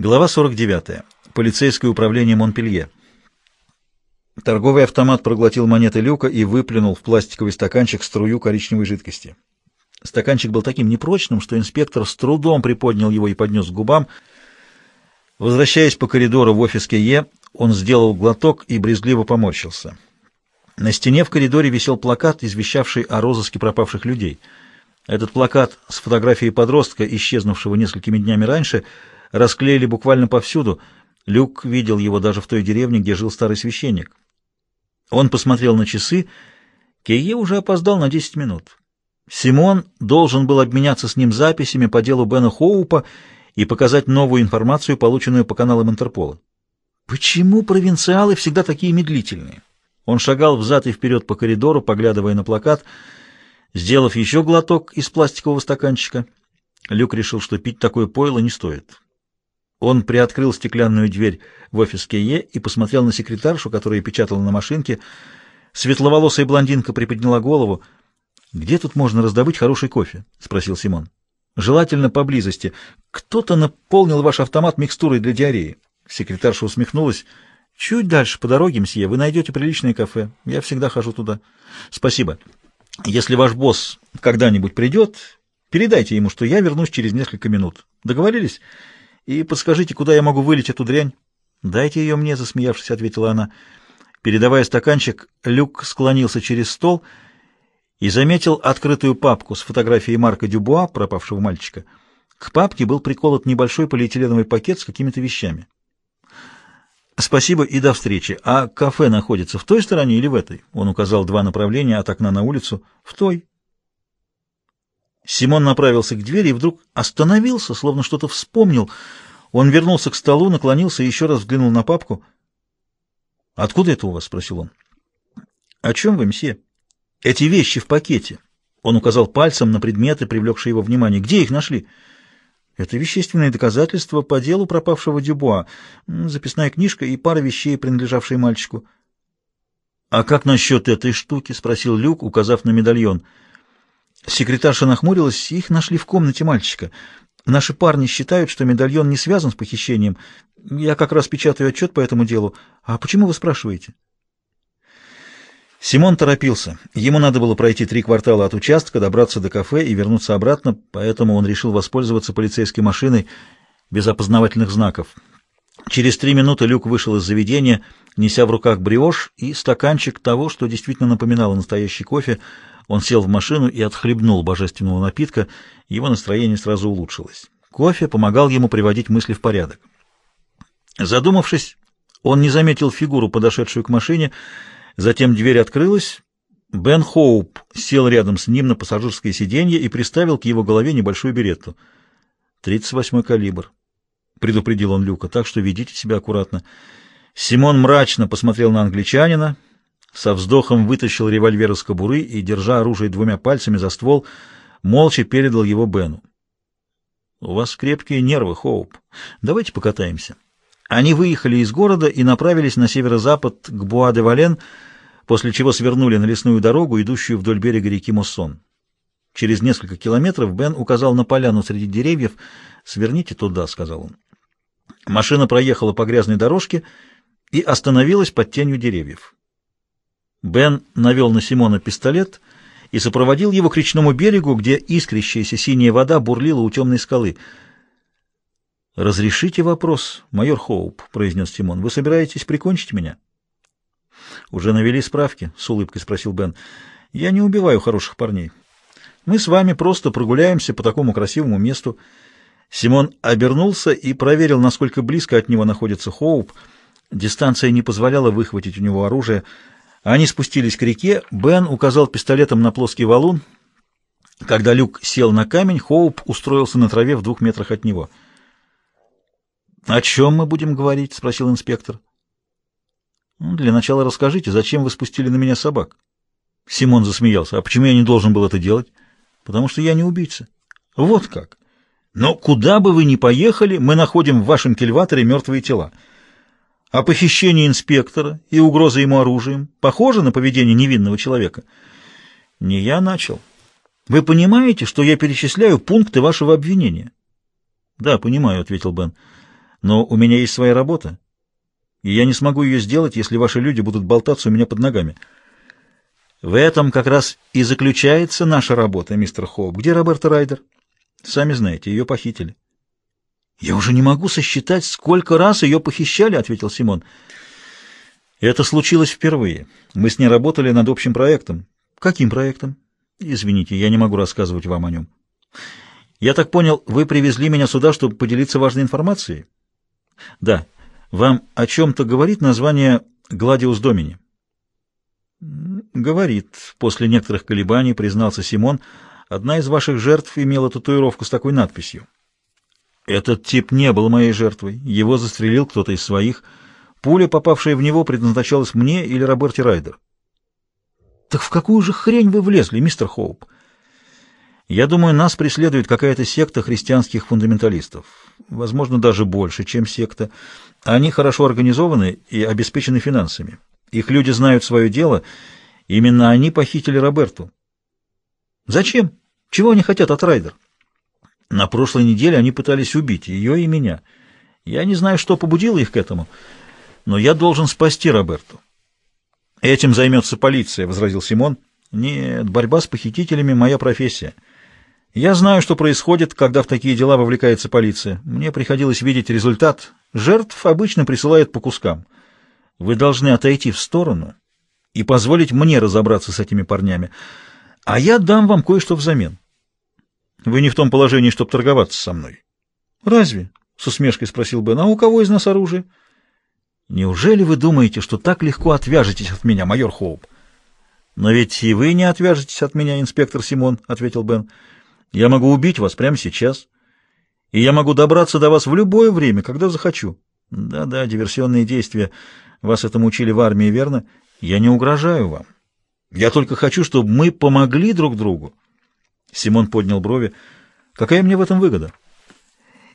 Глава 49. Полицейское управление Монпелье. Торговый автомат проглотил монеты люка и выплюнул в пластиковый стаканчик струю коричневой жидкости. Стаканчик был таким непрочным, что инспектор с трудом приподнял его и поднес к губам. Возвращаясь по коридору в офис Е, он сделал глоток и брезгливо поморщился. На стене в коридоре висел плакат, извещавший о розыске пропавших людей. Этот плакат с фотографией подростка, исчезнувшего несколькими днями раньше, — расклеили буквально повсюду. Люк видел его даже в той деревне, где жил старый священник. Он посмотрел на часы. Кие уже опоздал на 10 минут. Симон должен был обменяться с ним записями по делу Бена Хоупа и показать новую информацию, полученную по каналам Интерпола. Почему провинциалы всегда такие медлительные? Он шагал взад и вперед по коридору, поглядывая на плакат. Сделав еще глоток из пластикового стаканчика, Люк решил, что пить такое пойло не стоит. Он приоткрыл стеклянную дверь в офис Кее и посмотрел на секретаршу, которая печатала на машинке. Светловолосая блондинка приподняла голову. «Где тут можно раздобыть хороший кофе?» — спросил Симон. «Желательно поблизости. Кто-то наполнил ваш автомат микстурой для диареи». Секретарша усмехнулась. «Чуть дальше, по дороге, мсье, вы найдете приличное кафе. Я всегда хожу туда». «Спасибо. Если ваш босс когда-нибудь придет, передайте ему, что я вернусь через несколько минут. Договорились?» И подскажите, куда я могу вылить эту дрянь? Дайте ее мне, засмеявшись, ответила она. Передавая стаканчик, Люк склонился через стол и заметил открытую папку с фотографией Марка Дюбуа, пропавшего мальчика. К папке был приколот небольшой полиэтиленовый пакет с какими-то вещами. «Спасибо и до встречи. А кафе находится в той стороне или в этой?» Он указал два направления от окна на улицу. «В той». Симон направился к двери и вдруг остановился, словно что-то вспомнил. Он вернулся к столу, наклонился и еще раз взглянул на папку. «Откуда это у вас?» — спросил он. «О чем вы, мсье?» «Эти вещи в пакете». Он указал пальцем на предметы, привлекшие его внимание. «Где их нашли?» «Это вещественные доказательства по делу пропавшего Дюбуа, записная книжка и пара вещей, принадлежавшие мальчику». «А как насчет этой штуки?» — спросил Люк, указав на медальон. «Медальон». Секретарша нахмурилась, их нашли в комнате мальчика. Наши парни считают, что медальон не связан с похищением. Я как раз печатаю отчет по этому делу. А почему вы спрашиваете? Симон торопился. Ему надо было пройти три квартала от участка, добраться до кафе и вернуться обратно, поэтому он решил воспользоваться полицейской машиной без опознавательных знаков. Через три минуты Люк вышел из заведения, неся в руках бриош и стаканчик того, что действительно напоминало настоящий кофе — он сел в машину и отхлебнул божественного напитка, его настроение сразу улучшилось. Кофе помогал ему приводить мысли в порядок. Задумавшись, он не заметил фигуру, подошедшую к машине, затем дверь открылась, Бен Хоуп сел рядом с ним на пассажирское сиденье и приставил к его голове небольшую беретту. «Тридцать восьмой калибр», — предупредил он Люка, — «так что ведите себя аккуратно». Симон мрачно посмотрел на англичанина, — со вздохом вытащил револьвер из кобуры и, держа оружие двумя пальцами за ствол, молча передал его Бену. — У вас крепкие нервы, Хоуп. Давайте покатаемся. Они выехали из города и направились на северо-запад к Буа-де-Вален, после чего свернули на лесную дорогу, идущую вдоль берега реки Муссон. Через несколько километров Бен указал на поляну среди деревьев. «Сверните туда», — сказал он. Машина проехала по грязной дорожке и остановилась под тенью деревьев. Бен навел на Симона пистолет и сопроводил его к речному берегу, где искрящаяся синяя вода бурлила у темной скалы. «Разрешите вопрос, майор Хоуп», — произнес Симон. «Вы собираетесь прикончить меня?» «Уже навели справки?» — с улыбкой спросил Бен. «Я не убиваю хороших парней. Мы с вами просто прогуляемся по такому красивому месту». Симон обернулся и проверил, насколько близко от него находится Хоуп. Дистанция не позволяла выхватить у него оружие — они спустились к реке, Бен указал пистолетом на плоский валун. Когда Люк сел на камень, Хоуп устроился на траве в двух метрах от него. «О чем мы будем говорить?» — спросил инспектор. «Ну, «Для начала расскажите, зачем вы спустили на меня собак?» Симон засмеялся. «А почему я не должен был это делать?» «Потому что я не убийца». «Вот как!» «Но куда бы вы ни поехали, мы находим в вашем кильваторе мертвые тела». А похищение инспектора и угроза ему оружием похоже на поведение невинного человека? Не я начал. Вы понимаете, что я перечисляю пункты вашего обвинения? Да, понимаю, ответил Бен. Но у меня есть своя работа, и я не смогу ее сделать, если ваши люди будут болтаться у меня под ногами. В этом как раз и заключается наша работа, мистер Хоуп. Где Роберта Райдер? Сами знаете, ее похитили. Я уже не могу сосчитать, сколько раз ее похищали, ответил Симон. Это случилось впервые. Мы с ней работали над общим проектом. Каким проектом? Извините, я не могу рассказывать вам о нем. Я так понял, вы привезли меня сюда, чтобы поделиться важной информацией? Да. Вам о чем-то говорит название «Гладиус Домини»? Говорит. После некоторых колебаний признался Симон. Одна из ваших жертв имела татуировку с такой надписью. Этот тип не был моей жертвой. Его застрелил кто-то из своих. Пуля, попавшая в него, предназначалась мне или Роберте Райдер. Так в какую же хрень вы влезли, мистер Хоуп? Я думаю, нас преследует какая-то секта христианских фундаменталистов. Возможно, даже больше, чем секта. Они хорошо организованы и обеспечены финансами. Их люди знают свое дело. Именно они похитили Роберту. Зачем? Чего они хотят от Райдер? На прошлой неделе они пытались убить ее и меня. Я не знаю, что побудило их к этому, но я должен спасти Роберту. Этим займется полиция, — возразил Симон. Нет, борьба с похитителями — моя профессия. Я знаю, что происходит, когда в такие дела вовлекается полиция. Мне приходилось видеть результат. Жертв обычно присылают по кускам. Вы должны отойти в сторону и позволить мне разобраться с этими парнями, а я дам вам кое-что взамен. Вы не в том положении, чтобы торговаться со мной. — Разве? — с усмешкой спросил Бен. — А у кого из нас оружие? — Неужели вы думаете, что так легко отвяжетесь от меня, майор Хоуп? — Но ведь и вы не отвяжетесь от меня, инспектор Симон, — ответил Бен. — Я могу убить вас прямо сейчас. И я могу добраться до вас в любое время, когда захочу. Да-да, диверсионные действия. Вас этому учили в армии, верно? Я не угрожаю вам. Я только хочу, чтобы мы помогли друг другу. Симон поднял брови. Какая мне в этом выгода?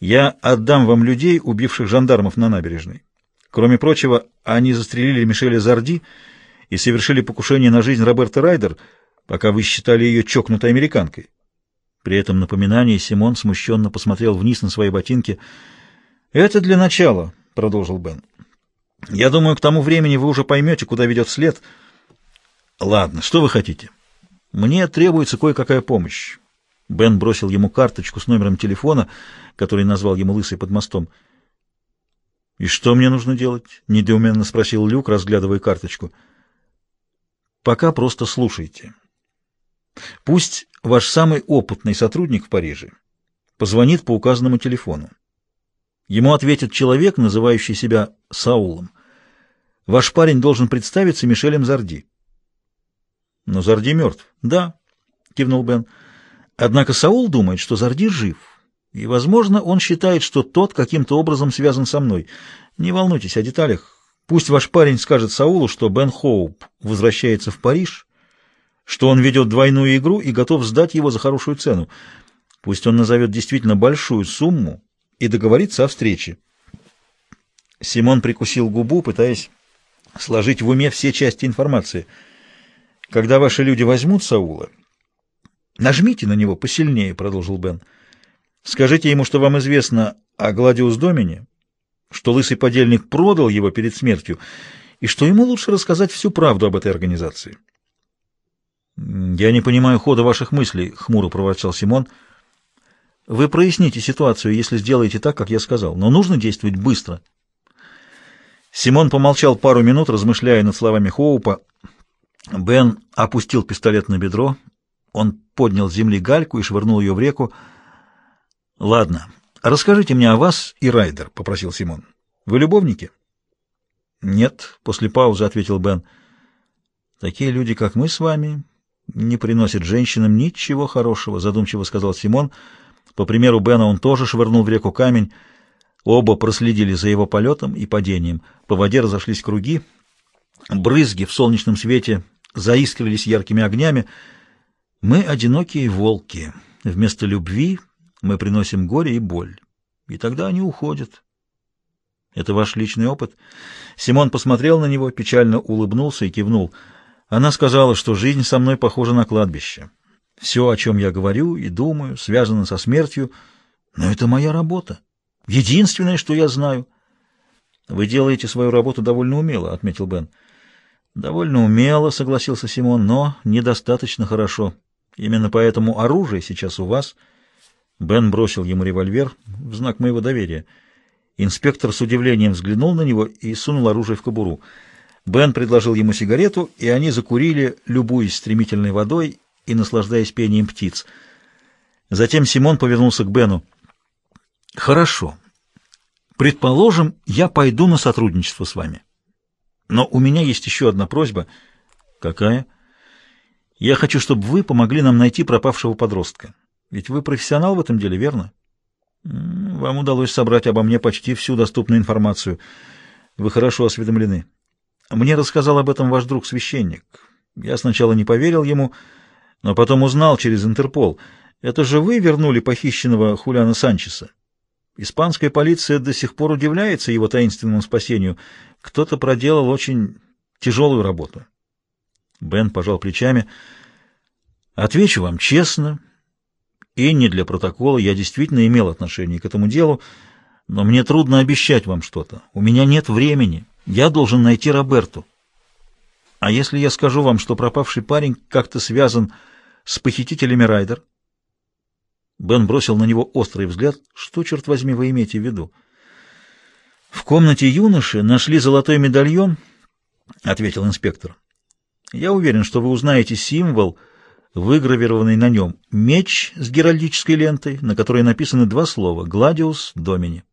Я отдам вам людей, убивших жандармов на набережной. Кроме прочего, они застрелили Мишеля Зарди и совершили покушение на жизнь Роберта Райдер, пока вы считали ее чокнутой американкой. При этом напоминании Симон смущенно посмотрел вниз на свои ботинки. «Это для начала», — продолжил Бен. «Я думаю, к тому времени вы уже поймете, куда ведет след». «Ладно, что вы хотите?» «Мне требуется кое-какая помощь». Бен бросил ему карточку с номером телефона, который назвал ему лысый под мостом. «И что мне нужно делать?» — недоуменно спросил Люк, разглядывая карточку. «Пока просто слушайте». Пусть ваш самый опытный сотрудник в Париже позвонит по указанному телефону. Ему ответит человек, называющий себя Саулом. Ваш парень должен представиться Мишелем Зарди. Но Зарди мертв. Да, кивнул Бен. Однако Саул думает, что Зарди жив. И, возможно, он считает, что тот каким-то образом связан со мной. Не волнуйтесь о деталях. Пусть ваш парень скажет Саулу, что Бен Хоуп возвращается в Париж что он ведет двойную игру и готов сдать его за хорошую цену. Пусть он назовет действительно большую сумму и договорится о встрече. Симон прикусил губу, пытаясь сложить в уме все части информации. «Когда ваши люди возьмут Саула, нажмите на него посильнее», — продолжил Бен. «Скажите ему, что вам известно о Гладиус Домине, что лысый подельник продал его перед смертью, и что ему лучше рассказать всю правду об этой организации». «Я не понимаю хода ваших мыслей», — хмуро проворчал Симон. «Вы проясните ситуацию, если сделаете так, как я сказал, но нужно действовать быстро». Симон помолчал пару минут, размышляя над словами Хоупа. Бен опустил пистолет на бедро. Он поднял с земли гальку и швырнул ее в реку. «Ладно, расскажите мне о вас и Райдер», — попросил Симон. «Вы любовники?» «Нет», — после паузы ответил Бен. «Такие люди, как мы с вами, не приносит женщинам ничего хорошего, задумчиво сказал Симон. По примеру Бена он тоже швырнул в реку камень. Оба проследили за его полетом и падением. По воде разошлись круги. Брызги в солнечном свете заискрились яркими огнями. Мы одинокие волки. Вместо любви мы приносим горе и боль. И тогда они уходят. Это ваш личный опыт? Симон посмотрел на него, печально улыбнулся и кивнул — она сказала, что жизнь со мной похожа на кладбище. Все, о чем я говорю и думаю, связано со смертью, но это моя работа. Единственное, что я знаю. Вы делаете свою работу довольно умело, отметил Бен. Довольно умело, согласился Симон, но недостаточно хорошо. Именно поэтому оружие сейчас у вас. Бен бросил ему револьвер в знак моего доверия. Инспектор с удивлением взглянул на него и сунул оружие в кобуру. Бен предложил ему сигарету, и они закурили, любуясь стремительной водой и наслаждаясь пением птиц. Затем Симон повернулся к Бену. «Хорошо. Предположим, я пойду на сотрудничество с вами. Но у меня есть еще одна просьба. Какая? Я хочу, чтобы вы помогли нам найти пропавшего подростка. Ведь вы профессионал в этом деле, верно? Вам удалось собрать обо мне почти всю доступную информацию. Вы хорошо осведомлены. Мне рассказал об этом ваш друг-священник. Я сначала не поверил ему, но потом узнал через Интерпол. Это же вы вернули похищенного Хуляна Санчеса. Испанская полиция до сих пор удивляется его таинственному спасению. Кто-то проделал очень тяжелую работу. Бен пожал плечами. Отвечу вам честно, и не для протокола, я действительно имел отношение к этому делу, но мне трудно обещать вам что-то. У меня нет времени. Я должен найти Роберту. А если я скажу вам, что пропавший парень как-то связан с похитителями Райдер? Бен бросил на него острый взгляд. Что, черт возьми, вы имеете в виду? В комнате юноши нашли золотой медальон, — ответил инспектор. Я уверен, что вы узнаете символ, выгравированный на нем. Меч с геральдической лентой, на которой написаны два слова «Гладиус Домини».